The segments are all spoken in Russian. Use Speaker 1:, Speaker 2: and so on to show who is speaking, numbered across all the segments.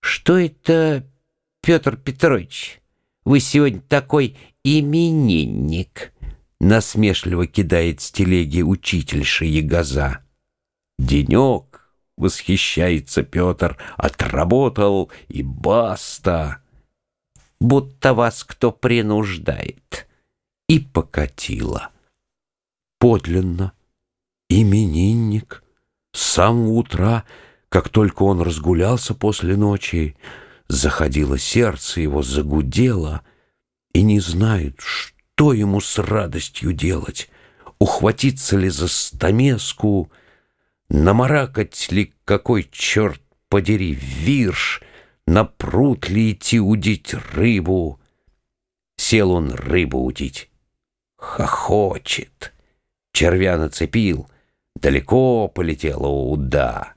Speaker 1: Что это, Петр Петрович? Вы сегодня такой именинник, насмешливо кидает с телеги учительша Ягоза.
Speaker 2: Денек, восхищается Петр, отработал и баста.
Speaker 1: Будто вас кто принуждает.
Speaker 2: И покатила. Подлинно, именинник, с самого утра, как только он разгулялся после ночи, заходило сердце его, загудело, и не знает, что ему с радостью делать, ухватиться ли за стамеску, намаракать ли какой черт подери вирш, на пруд ли идти удить рыбу. Сел он рыбу удить, хохочет, червя нацепил, далеко полетела уда.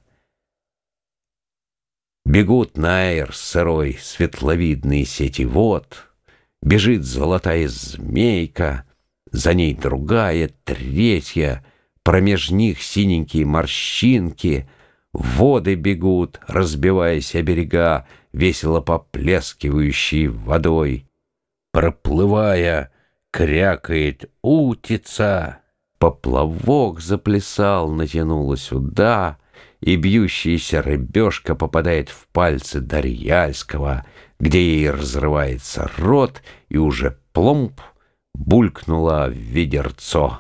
Speaker 2: Бегут наэр сырой светловидные сети вод, Бежит золотая змейка, за ней другая, третья, Промеж них синенькие морщинки, Воды бегут, разбиваясь о берега, Весело поплескивающие водой. Проплывая, крякает утица, Поплавок заплясал, натянула сюда — и бьющаяся рыбешка попадает в пальцы Дарьяльского, где ей разрывается рот, и уже пломб булькнула в ведерцо.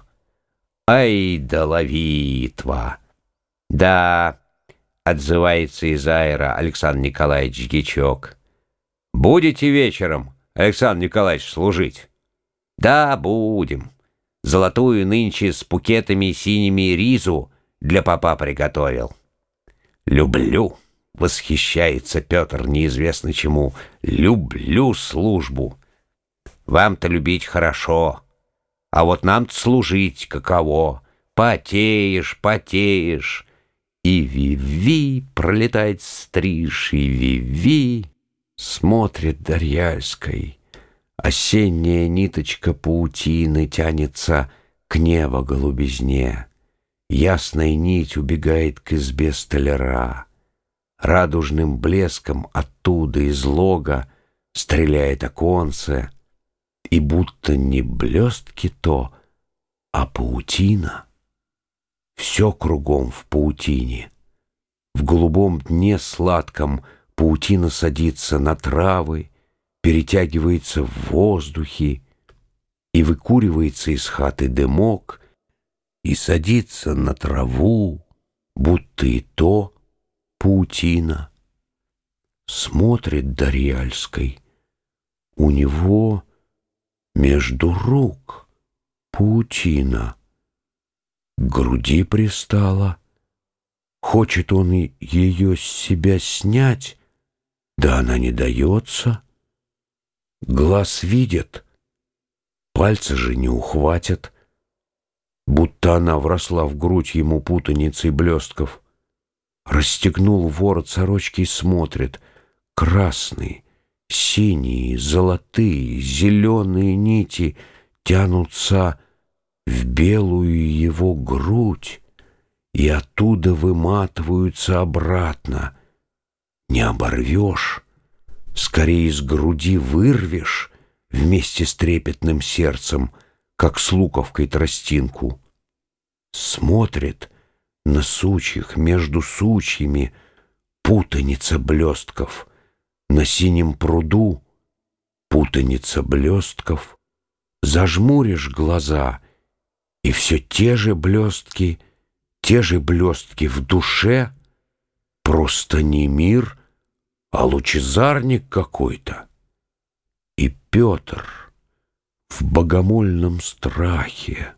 Speaker 2: Ай да ловитва! Да, отзывается из аэра Александр Николаевич Гичок. Будете вечером, Александр Николаевич, служить? Да, будем. Золотую нынче с пукетами синими ризу для папа приготовил. «Люблю», — восхищается Петр неизвестно чему, «люблю службу». Вам-то любить хорошо, а вот нам-то служить каково. Потеешь, потеешь, и ви-ви пролетает стриж, и ви-ви смотрит Дарьяльской. Осенняя ниточка паутины тянется к небо голубизне. Ясная нить убегает к избе столяра. Радужным блеском оттуда из лога Стреляет оконце, И будто не блестки то, а паутина. Все кругом в паутине. В голубом дне сладком Паутина садится на травы, Перетягивается в воздухе, И выкуривается из хаты дымок — и садится на траву, будто и то паутина. Смотрит Дарьяльской, у него между рук паутина. К груди пристала, хочет он ее с себя снять, да она не дается. Глаз видит, пальцы же не ухватят будто она вросла в грудь ему путаницей блестков. Расстегнул ворот сорочки и смотрит. Красные, синие, золотые, зеленые нити тянутся в белую его грудь и оттуда выматываются обратно. Не оборвешь, скорее из груди вырвешь вместе с трепетным сердцем — как с луковкой тростинку. Смотрит на сучьях между сучьями путаница блестков, на синем пруду путаница блестков. Зажмуришь глаза, и все те же блестки, те же блестки в душе, просто не мир, а лучезарник какой-то. И Петр — в богомольном страхе.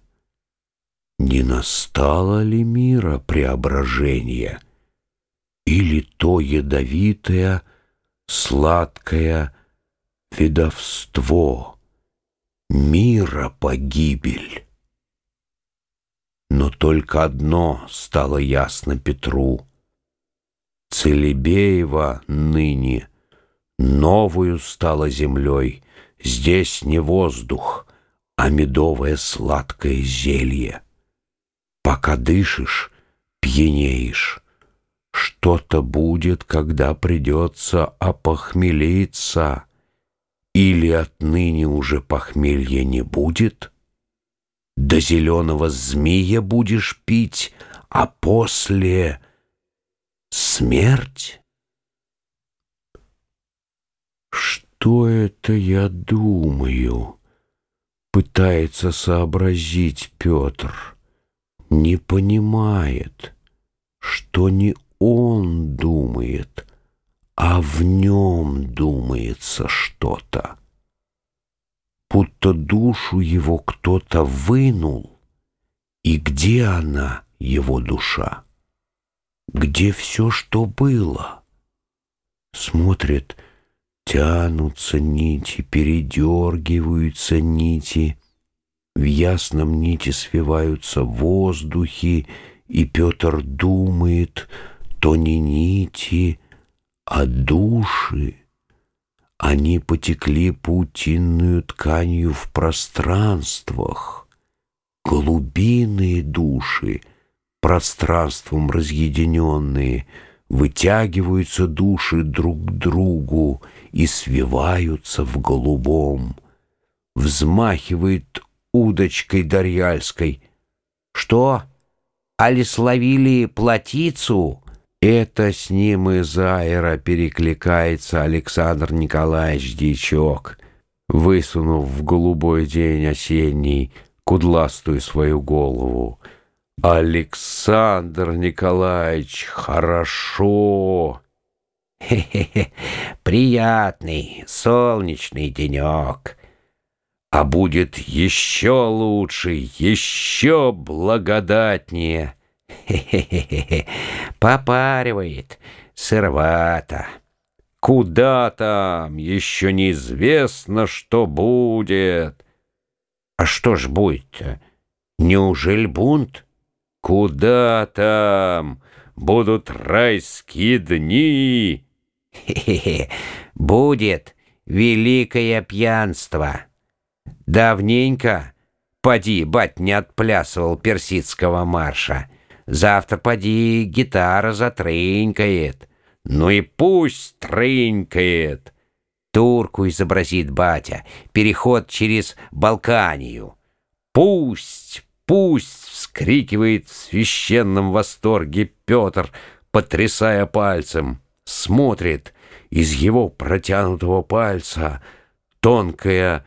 Speaker 2: Не настало ли мира преображение, или то ядовитое, сладкое ведовство, мира погибель? Но только одно стало ясно Петру. Целебеева ныне новую стала землей, Здесь не воздух, а медовое сладкое зелье. Пока дышишь, пьянеешь. Что-то будет, когда придется опохмелиться, или отныне уже похмелья не будет? До зеленого змея будешь пить, а после смерть? Что это я думаю? Пытается сообразить Петр. Не понимает, что не он думает, а в нем думается что-то. Будто душу его кто-то вынул, и где она, его душа? Где все, что было? Смотрит, тянутся нити, передергиваются нити, в ясном нити свиваются воздухи, и Петр думает, то не нити, а души. Они потекли паутинную тканью в пространствах, глубинные души, пространством разъединенные, вытягиваются души друг к другу и свиваются в голубом. Взмахивает удочкой дарьяльской. «Что?» али словили плотицу, это с ним из аэра перекликается Александр Николаевич Дичок, высунув в голубой день осенний кудластую свою голову. Александр Николаевич, хорошо.
Speaker 1: Хе-хе-хе, приятный солнечный денек
Speaker 2: а будет еще лучше, еще благодатнее.
Speaker 1: Хе-хе-хе, попаривает, сырвато.
Speaker 2: Куда там, еще неизвестно, что будет.
Speaker 1: А что ж будет-то? Неужели бунт?
Speaker 2: Куда там? Будут райские дни.
Speaker 1: Хе-хе-хе, будет великое пьянство. Давненько, поди, бать не отплясывал персидского марша. Завтра, поди, гитара затрынькает. Ну и пусть трынькает. Турку изобразит батя, переход через Балканию. Пусть, пусть, вскрикивает в священном восторге Петр, потрясая пальцем. Смотрит из его протянутого пальца тонкая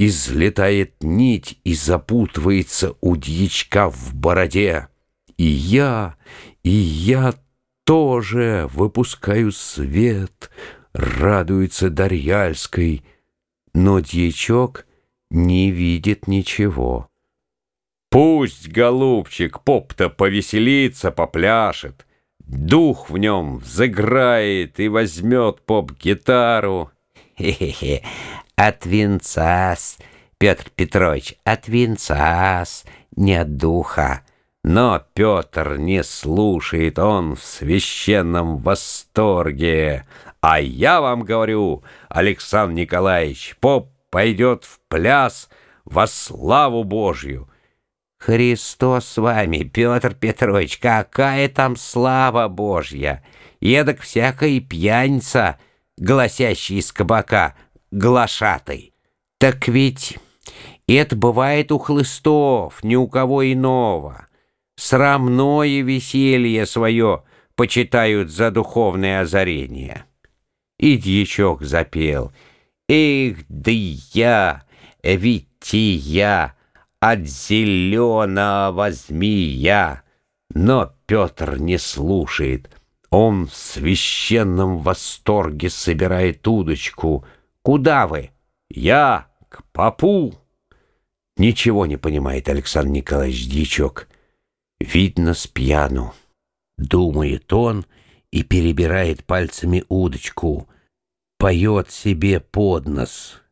Speaker 1: Излетает нить и запутывается у дьячка в бороде. И я, и я тоже выпускаю свет, радуется Дарьяльской, но дьячок не видит ничего.
Speaker 2: Пусть, голубчик, поп-то повеселится, попляшет, дух в нем взыграет и возьмет поп-гитару.
Speaker 1: Хе-хе-хе, от венца-с, Петр Петрович, от венца-с, не от духа.
Speaker 2: Но Петр не слушает, он в священном восторге. А я вам говорю, Александр Николаевич, поп пойдет в пляс во славу Божью.
Speaker 1: Христос с вами, Петр Петрович, какая там слава Божья! Едок всякая пьяница, гласящий из кабака — глашатай. Так ведь это бывает у хлыстов, ни у кого иного. Срамное веселье свое почитают за духовное озарение. И дьячок запел. Эх, да я, ведь и я от зеленого змея. Но Петр не слушает. Он в священном восторге собирает удочку — Куда вы?
Speaker 2: Я к попу.
Speaker 1: Ничего не понимает Александр Николаевич Дьячок. Видно с пьяну. Думает он и перебирает пальцами удочку. Поет себе под нос.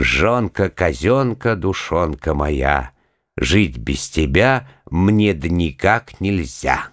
Speaker 1: Жонка-казенка, душонка моя, Жить без тебя мне да никак нельзя.